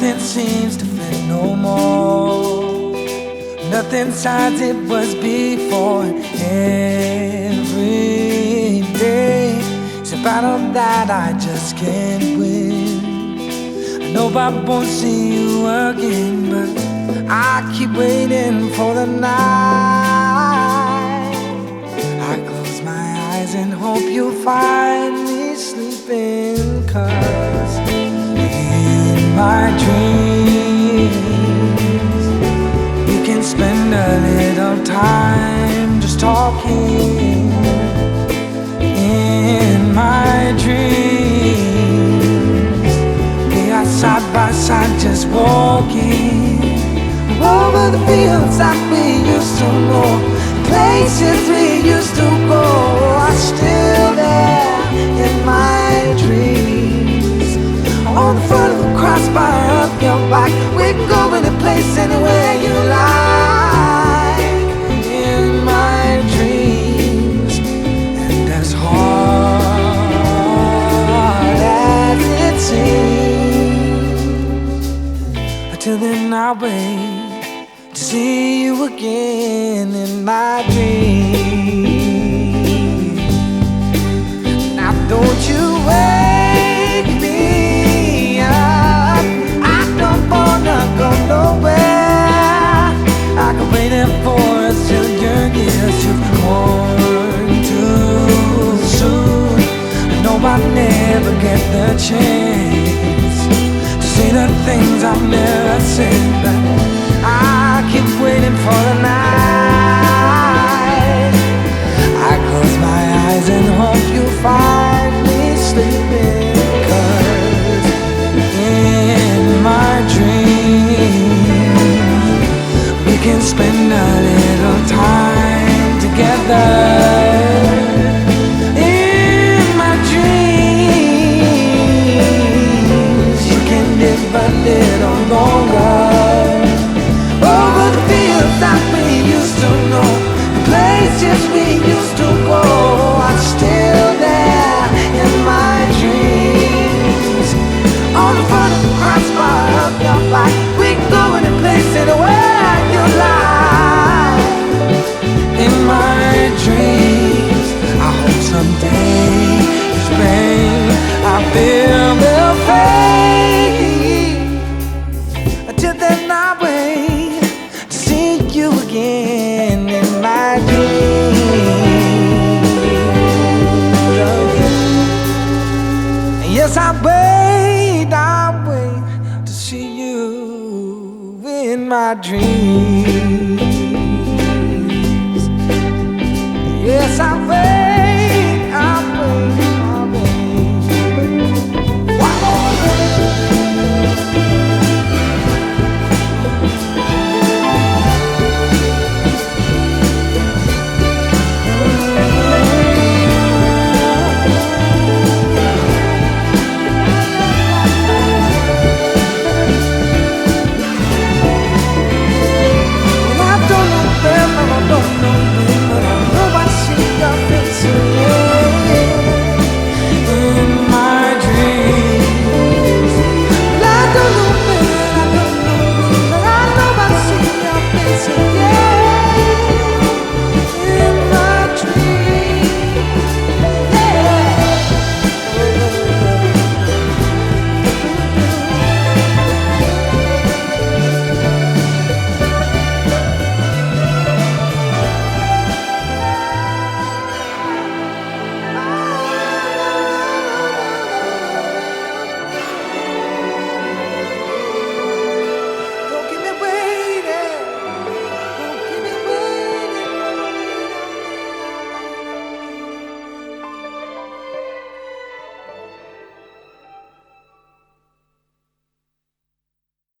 seems to fit no more. Nothing size it was before. Every day it's a battle that I just can't win. I know I won't see you again, but I keep waiting for the night. I close my eyes and hope you'll find me sleeping, cause my dreams, we can spend a little time just talking. In my dreams, we are side by side just walking over the fields like we used to know, places we used to go are still there in my dreams. On the front crossbar of your bike, we can go any place, anywhere you like. In my dreams, and as hard as it seems, until then I'll wait to see you again in my dreams. Get the chance to say the things I've never said, but I keep waiting for the night. Yes, I wait, I wait to see you in my dreams. Yes, I'm.